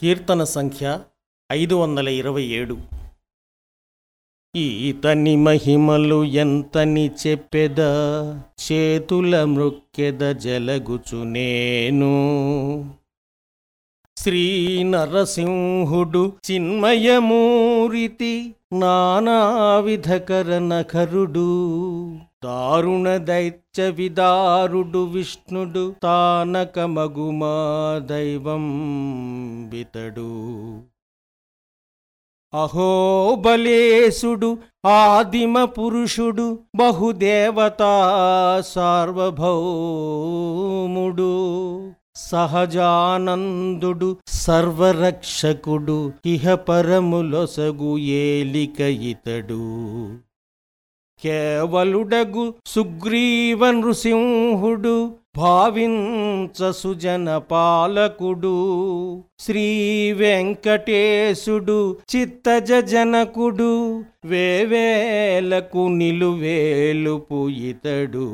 కీర్తన సంఖ్య ఐదు వందల ఇరవై ఏడు. ఈతని మహిమలు ఎంతని చెప్పెద చేతుల మృక్కెద జలగుచు నేను. శ్రీ నరసింహుడు చిన్మయమూరితి నానావిధకర నఖరుడు దారుణ దైత్య విదారుడు విష్ణుడు తానక మగుమా దైవం బితడు. అహోబలేశుడు ఆదిమ పురుషుడు బహుదేవతా సార్వభౌముడు. సహజానందుడు సర్వరక్షకుడు ఇహ పరములొసగు ఏలిక ఇతడు. కేవలుడగు సుగ్రీవ నృసింహుడు భావించ సుజన పాలకుడు శ్రీ వెంకటేశుడు చిత్తజ జనకుడు వేవేలకు నిలువేలుపు ఇతడు.